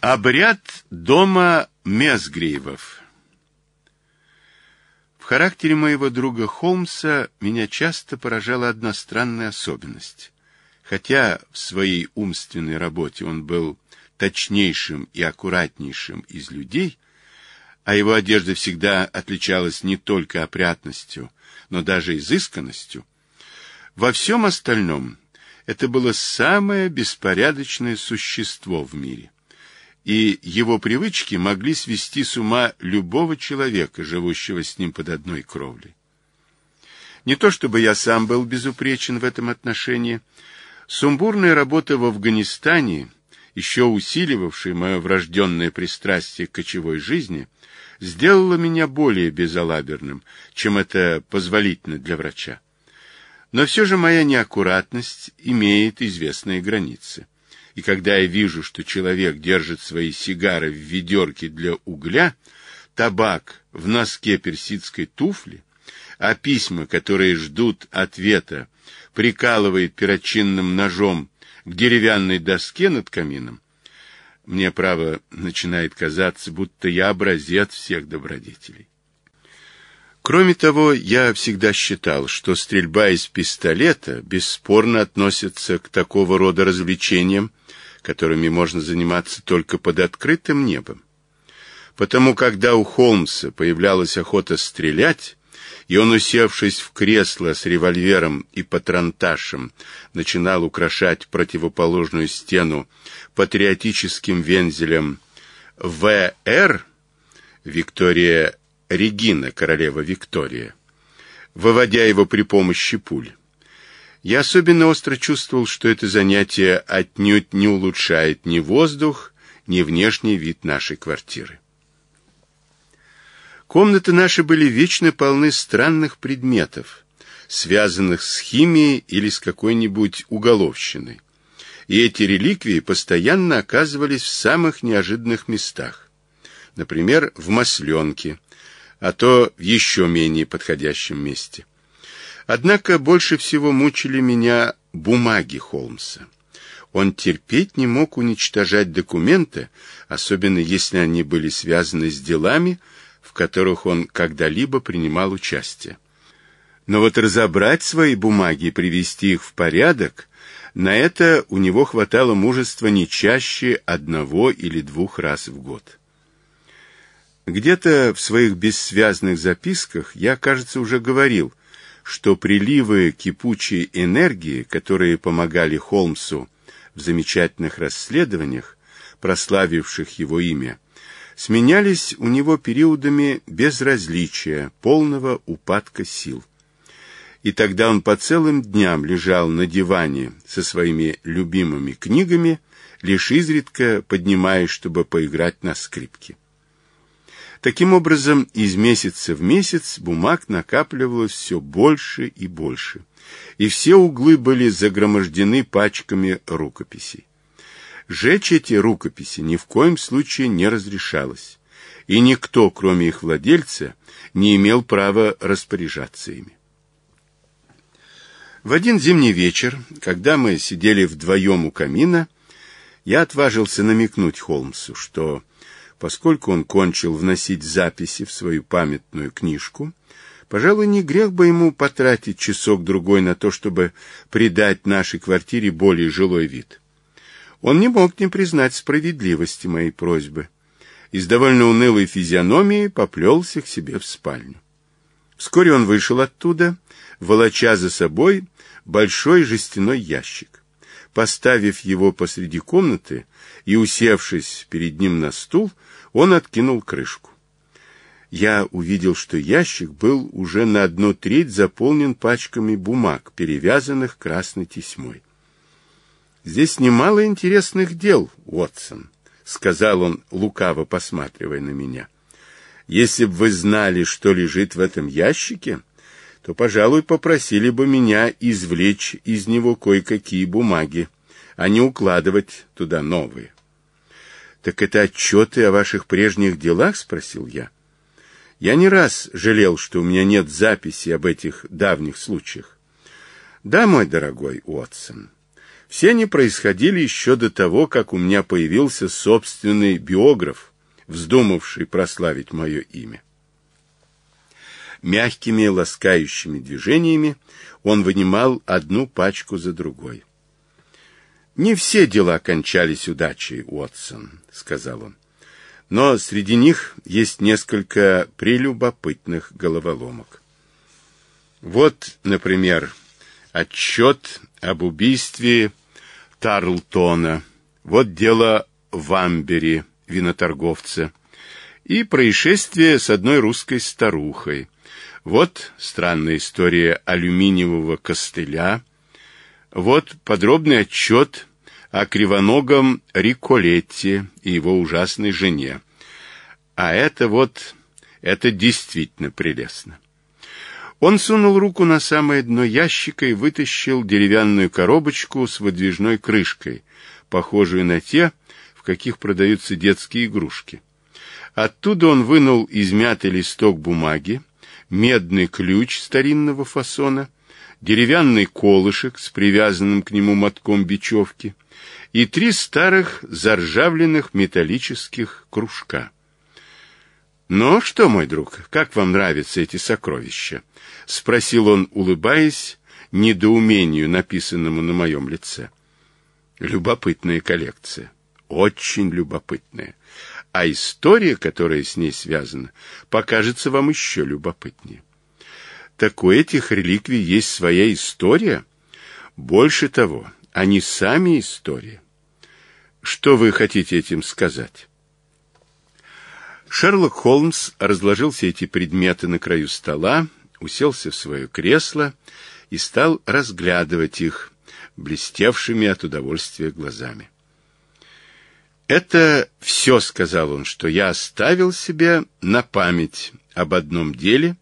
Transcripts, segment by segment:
Обряд дома Мезгреевов В характере моего друга Холмса меня часто поражала одна странная особенность. Хотя в своей умственной работе он был точнейшим и аккуратнейшим из людей, а его одежда всегда отличалась не только опрятностью, но даже изысканностью, во всем остальном это было самое беспорядочное существо в мире — и его привычки могли свести с ума любого человека, живущего с ним под одной кровлей. Не то чтобы я сам был безупречен в этом отношении, сумбурная работа в Афганистане, еще усиливавшая мое врожденное пристрастие к кочевой жизни, сделала меня более безалаберным, чем это позволительно для врача. Но все же моя неаккуратность имеет известные границы и когда я вижу, что человек держит свои сигары в ведерке для угля, табак в носке персидской туфли, а письма, которые ждут ответа, прикалывает перочинным ножом к деревянной доске над камином, мне, право, начинает казаться, будто я образец всех добродетелей. Кроме того, я всегда считал, что стрельба из пистолета бесспорно относится к такого рода развлечениям, которыми можно заниматься только под открытым небом. Потому когда у Холмса появлялась охота стрелять, и он, усевшись в кресло с револьвером и патронташем, начинал украшать противоположную стену патриотическим вензелем «ВР» Виктория Регина, королева Виктория, выводя его при помощи пуль. Я особенно остро чувствовал, что это занятие отнюдь не улучшает ни воздух, ни внешний вид нашей квартиры. Комнаты наши были вечно полны странных предметов, связанных с химией или с какой-нибудь уголовщиной. И эти реликвии постоянно оказывались в самых неожиданных местах. Например, в масленке, а то в еще менее подходящем месте. Однако больше всего мучили меня бумаги Холмса. Он терпеть не мог уничтожать документы, особенно если они были связаны с делами, в которых он когда-либо принимал участие. Но вот разобрать свои бумаги и привести их в порядок, на это у него хватало мужества не чаще одного или двух раз в год. Где-то в своих бессвязных записках я, кажется, уже говорил, что приливы кипучей энергии, которые помогали Холмсу в замечательных расследованиях, прославивших его имя, сменялись у него периодами безразличия, полного упадка сил. И тогда он по целым дням лежал на диване со своими любимыми книгами, лишь изредка поднимаясь, чтобы поиграть на скрипке. Таким образом, из месяца в месяц бумаг накапливалось все больше и больше, и все углы были загромождены пачками рукописей. Жечь эти рукописи ни в коем случае не разрешалось, и никто, кроме их владельца, не имел права распоряжаться ими. В один зимний вечер, когда мы сидели вдвоем у камина, я отважился намекнуть Холмсу, что поскольку он кончил вносить записи в свою памятную книжку, пожалуй, не грех бы ему потратить часок-другой на то, чтобы придать нашей квартире более жилой вид. Он не мог не признать справедливости моей просьбы. Из довольно унылой физиономии поплелся к себе в спальню. Вскоре он вышел оттуда, волоча за собой большой жестяной ящик. Поставив его посреди комнаты и усевшись перед ним на стул, он откинул крышку. Я увидел, что ящик был уже на одну треть заполнен пачками бумаг, перевязанных красной тесьмой. «Здесь немало интересных дел, Уотсон», — сказал он, лукаво посматривая на меня. «Если бы вы знали, что лежит в этом ящике...» то, пожалуй, попросили бы меня извлечь из него кое-какие бумаги, а не укладывать туда новые. «Так это отчеты о ваших прежних делах?» — спросил я. Я не раз жалел, что у меня нет записи об этих давних случаях. Да, мой дорогой Уотсон, все они происходили еще до того, как у меня появился собственный биограф, вздумавший прославить мое имя мягкими ласкающими движениями он вынимал одну пачку за другой. «Не все дела кончались удачей, Уотсон», — сказал он. «Но среди них есть несколько прелюбопытных головоломок. Вот, например, отчет об убийстве Тарлтона. Вот дело Вамбери, виноторговца. И происшествие с одной русской старухой — вот странная история алюминиевого костыля. Вот подробный отчет о кривоногом Риколетте и его ужасной жене. А это вот... это действительно прелестно. Он сунул руку на самое дно ящика и вытащил деревянную коробочку с выдвижной крышкой, похожую на те, в каких продаются детские игрушки. Оттуда он вынул измятый листок бумаги, медный ключ старинного фасона, деревянный колышек с привязанным к нему мотком бечевки и три старых заржавленных металлических кружка. «Ну что, мой друг, как вам нравятся эти сокровища?» — спросил он, улыбаясь, недоумению, написанному на моем лице. «Любопытная коллекция» очень любопытная. А история, которая с ней связана, покажется вам еще любопытнее. Так у этих реликвий есть своя история. Больше того, они сами история. Что вы хотите этим сказать? Шерлок Холмс разложил все эти предметы на краю стола, уселся в свое кресло и стал разглядывать их блестевшими от удовольствия глазами. Это все, сказал он, что я оставил себе на память об одном деле,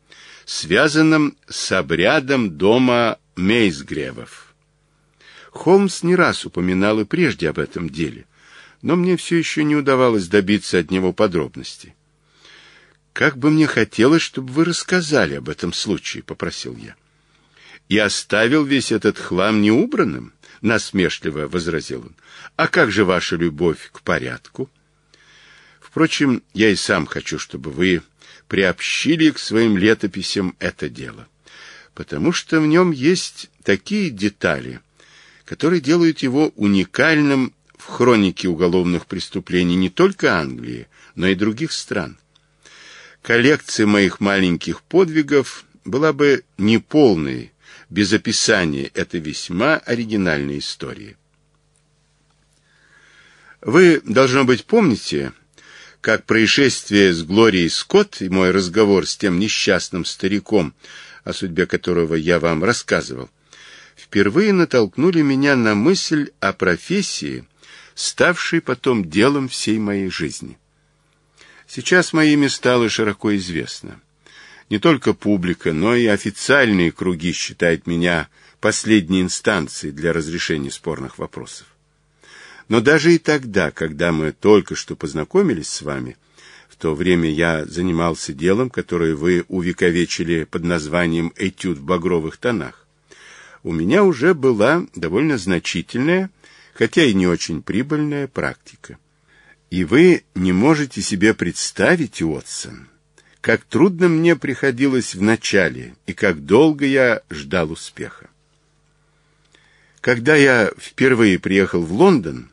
связанном с обрядом дома Мейсгревов. Холмс не раз упоминал и прежде об этом деле, но мне все еще не удавалось добиться от него подробностей. «Как бы мне хотелось, чтобы вы рассказали об этом случае», — попросил я. «И оставил весь этот хлам неубранным?» насмешливо возразил он. «А как же ваша любовь к порядку?» «Впрочем, я и сам хочу, чтобы вы приобщили к своим летописям это дело, потому что в нем есть такие детали, которые делают его уникальным в хронике уголовных преступлений не только Англии, но и других стран. Коллекция моих маленьких подвигов была бы неполной, без описания этой весьма оригинальной истории. Вы, должно быть, помните, как происшествие с Глорией Скотт и мой разговор с тем несчастным стариком, о судьбе которого я вам рассказывал, впервые натолкнули меня на мысль о профессии, ставшей потом делом всей моей жизни. Сейчас мое имя стало широко известно. Не только публика, но и официальные круги считают меня последней инстанцией для разрешения спорных вопросов. Но даже и тогда, когда мы только что познакомились с вами, в то время я занимался делом, которое вы увековечили под названием «Этюд в багровых тонах». У меня уже была довольно значительная, хотя и не очень прибыльная практика. И вы не можете себе представить, Уотсон, как трудно мне приходилось в начале и как долго я ждал успеха. Когда я впервые приехал в Лондон,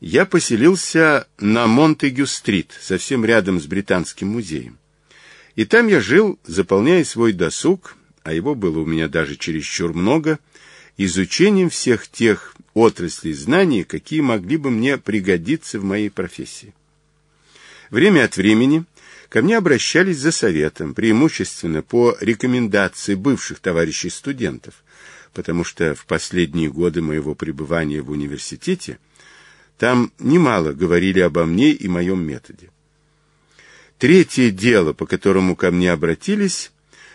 я поселился на Монтегю-стрит, совсем рядом с Британским музеем. И там я жил, заполняя свой досуг, а его было у меня даже чересчур много, изучением всех тех отраслей знаний, какие могли бы мне пригодиться в моей профессии. Время от времени Ко мне обращались за советом, преимущественно по рекомендации бывших товарищей студентов, потому что в последние годы моего пребывания в университете там немало говорили обо мне и моем методе. Третье дело, по которому ко мне обратились,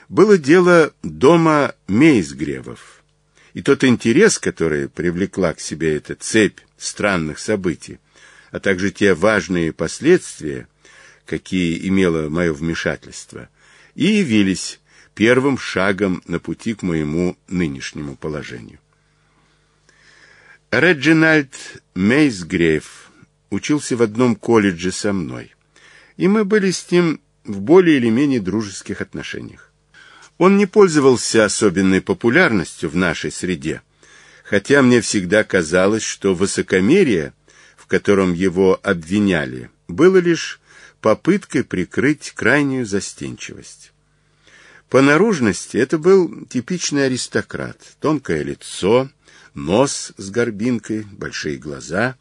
было дело дома Мейсгревов. И тот интерес, который привлекла к себе эта цепь странных событий, а также те важные последствия, какие имело мое вмешательство, и явились первым шагом на пути к моему нынешнему положению. Реджинальд Мейсгрейв учился в одном колледже со мной, и мы были с ним в более или менее дружеских отношениях. Он не пользовался особенной популярностью в нашей среде, хотя мне всегда казалось, что высокомерие, в котором его обвиняли, было лишь попыткой прикрыть крайнюю застенчивость. По наружности это был типичный аристократ. Тонкое лицо, нос с горбинкой, большие глаза,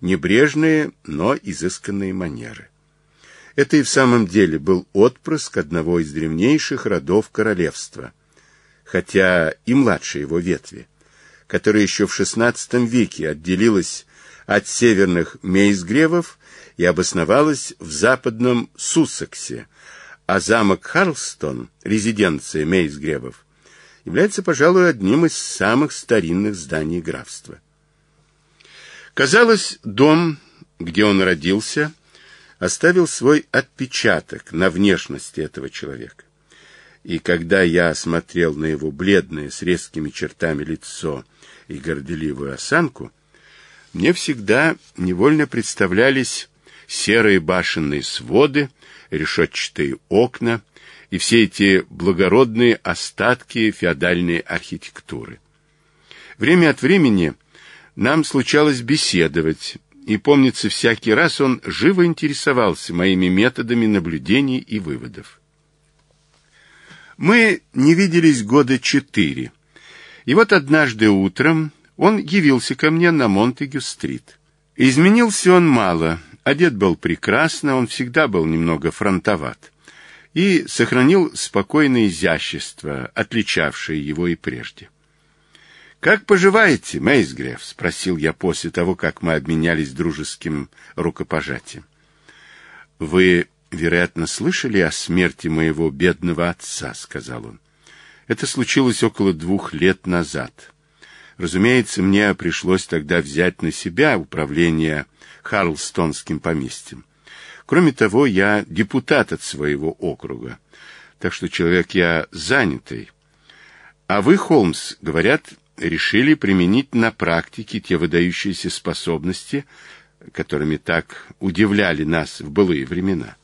небрежные, но изысканные манеры. Это и в самом деле был отпрыск одного из древнейших родов королевства, хотя и младше его ветви, которая еще в XVI веке отделилась от северных Мейсгревов и обосновалась в западном Суссексе, а замок Харлстон, резиденция Мейсгревов, является, пожалуй, одним из самых старинных зданий графства. Казалось, дом, где он родился, оставил свой отпечаток на внешности этого человека. И когда я осмотрел на его бледное с резкими чертами лицо и горделивую осанку, мне всегда невольно представлялись серые башенные своды, решетчатые окна и все эти благородные остатки феодальной архитектуры. Время от времени нам случалось беседовать, и, помнится, всякий раз он живо интересовался моими методами наблюдений и выводов. Мы не виделись года четыре. И вот однажды утром он явился ко мне на Монтегю-стрит. Изменился он мало, одет был прекрасно, он всегда был немного фронтоват и сохранил спокойное изящество, отличавшее его и прежде. «Как поживаете, Мейсгреф?» — спросил я после того, как мы обменялись дружеским рукопожатием. «Вы, вероятно, слышали о смерти моего бедного отца», — сказал он. «Это случилось около двух лет назад». Разумеется, мне пришлось тогда взять на себя управление Харлстонским поместьем. Кроме того, я депутат от своего округа, так что человек я занятый. А вы, Холмс, говорят, решили применить на практике те выдающиеся способности, которыми так удивляли нас в былые времена.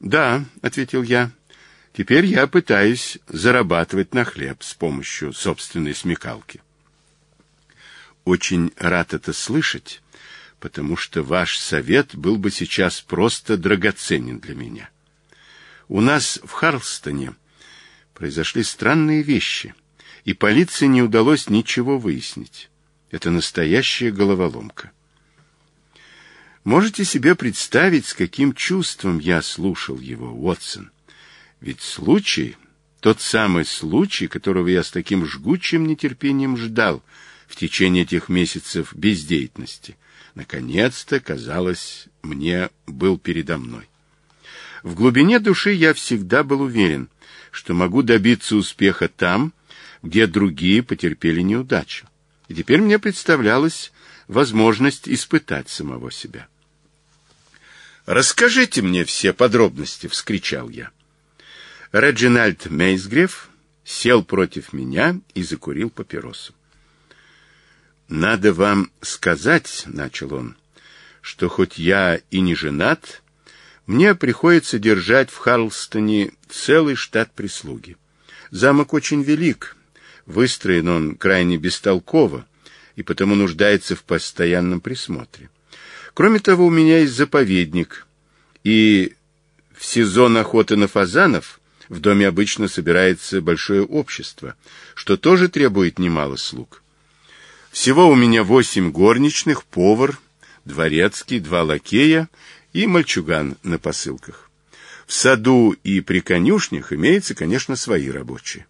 «Да», — ответил я, — «теперь я пытаюсь зарабатывать на хлеб с помощью собственной смекалки» очень рад это слышать, потому что ваш совет был бы сейчас просто драгоценен для меня. У нас в Харлстоне произошли странные вещи, и полиции не удалось ничего выяснить. Это настоящая головоломка. Можете себе представить, с каким чувством я слушал его, Уотсон? Ведь случай, тот самый случай, которого я с таким жгучим нетерпением ждал — в течение этих месяцев бездеятельности, наконец-то, казалось, мне был передо мной. В глубине души я всегда был уверен, что могу добиться успеха там, где другие потерпели неудачу. И теперь мне представлялась возможность испытать самого себя. «Расскажите мне все подробности!» — вскричал я. Реджинальд Мейсгреф сел против меня и закурил папиросу. Надо вам сказать, начал он, что хоть я и не женат, мне приходится держать в Харлстоне целый штат прислуги. Замок очень велик, выстроен он крайне бестолково и потому нуждается в постоянном присмотре. Кроме того, у меня есть заповедник, и в сезон охоты на фазанов в доме обычно собирается большое общество, что тоже требует немало слуг. Всего у меня восемь горничных, повар, дворецкий, два лакея и мальчуган на посылках. В саду и при конюшнях имеются, конечно, свои рабочие.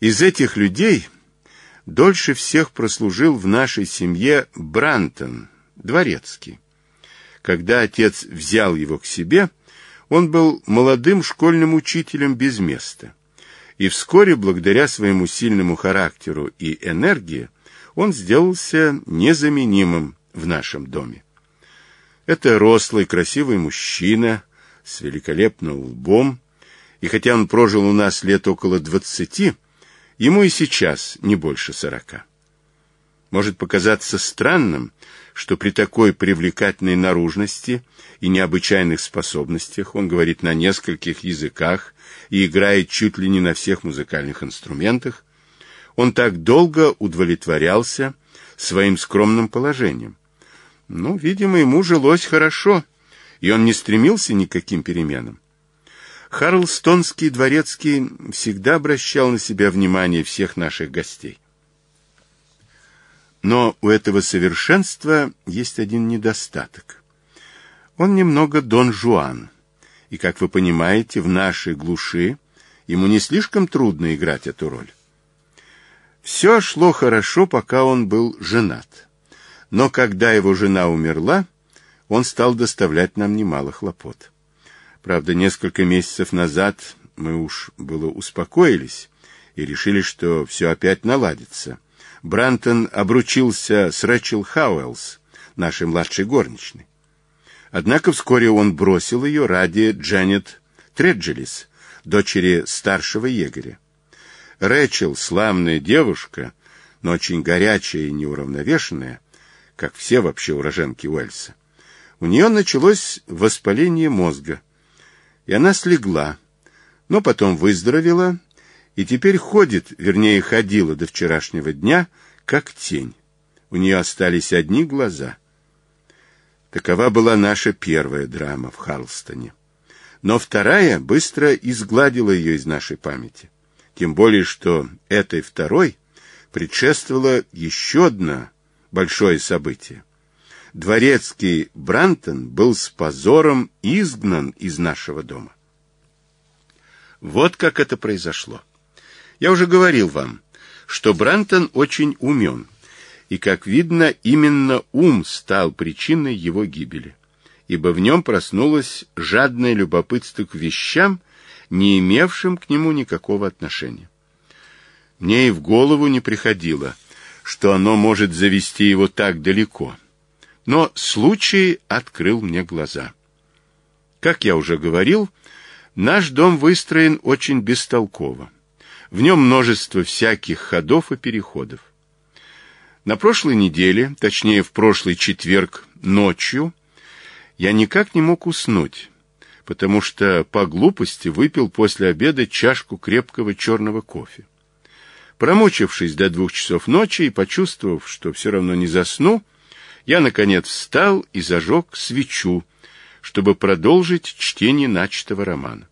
Из этих людей дольше всех прослужил в нашей семье Брантон, дворецкий. Когда отец взял его к себе, он был молодым школьным учителем без места и вскоре, благодаря своему сильному характеру и энергии, он сделался незаменимым в нашем доме. Это рослый, красивый мужчина с великолепным лбом, и хотя он прожил у нас лет около двадцати, ему и сейчас не больше сорока может показаться странным, что при такой привлекательной наружности и необычайных способностях он говорит на нескольких языках и играет чуть ли не на всех музыкальных инструментах, он так долго удовлетворялся своим скромным положением. Ну, видимо, ему жилось хорошо, и он не стремился ни к каким переменам. Харлстонский дворецкий всегда обращал на себя внимание всех наших гостей. Но у этого совершенства есть один недостаток. Он немного Дон Жуан. И, как вы понимаете, в нашей глуши ему не слишком трудно играть эту роль. Все шло хорошо, пока он был женат. Но когда его жена умерла, он стал доставлять нам немало хлопот. Правда, несколько месяцев назад мы уж было успокоились и решили, что все опять наладится — Брантон обручился с Рэчел Хауэллс, нашей младшей горничной. Однако вскоре он бросил ее ради Джанет Треджелис, дочери старшего егеря. Рэчел, славная девушка, но очень горячая и неуравновешенная, как все вообще уроженки Уэльса, у нее началось воспаление мозга, и она слегла, но потом выздоровела и теперь ходит, вернее, ходила до вчерашнего дня, как тень. У нее остались одни глаза. Такова была наша первая драма в Харлстоне. Но вторая быстро изгладила ее из нашей памяти. Тем более, что этой второй предшествовало еще одно большое событие. Дворецкий Брантон был с позором изгнан из нашего дома. Вот как это произошло. Я уже говорил вам, что Брантон очень умен, и, как видно, именно ум стал причиной его гибели, ибо в нем проснулось жадное любопытство к вещам, не имевшим к нему никакого отношения. Мне и в голову не приходило, что оно может завести его так далеко. Но случай открыл мне глаза. Как я уже говорил, наш дом выстроен очень бестолково. В нем множество всяких ходов и переходов. На прошлой неделе, точнее в прошлый четверг ночью, я никак не мог уснуть, потому что по глупости выпил после обеда чашку крепкого черного кофе. Промучившись до двух часов ночи и почувствовав, что все равно не засну, я, наконец, встал и зажег свечу, чтобы продолжить чтение начатого романа.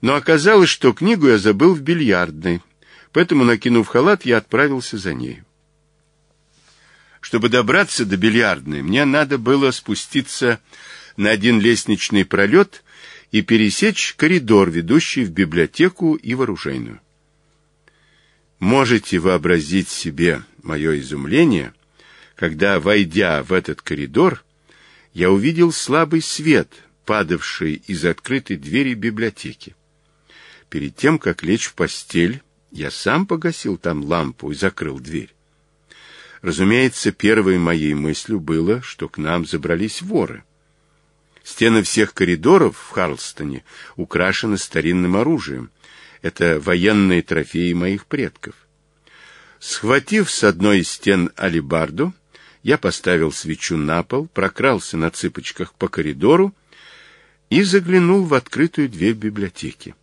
Но оказалось, что книгу я забыл в бильярдной, поэтому, накинув халат, я отправился за ней. Чтобы добраться до бильярдной, мне надо было спуститься на один лестничный пролет и пересечь коридор, ведущий в библиотеку и вооружейную. Можете вообразить себе мое изумление, когда, войдя в этот коридор, я увидел слабый свет, падавший из открытой двери библиотеки. Перед тем, как лечь в постель, я сам погасил там лампу и закрыл дверь. Разумеется, первой моей мыслью было, что к нам забрались воры. Стены всех коридоров в Харлстоне украшены старинным оружием. Это военные трофеи моих предков. Схватив с одной из стен алибарду, я поставил свечу на пол, прокрался на цыпочках по коридору и заглянул в открытую дверь библиотеки.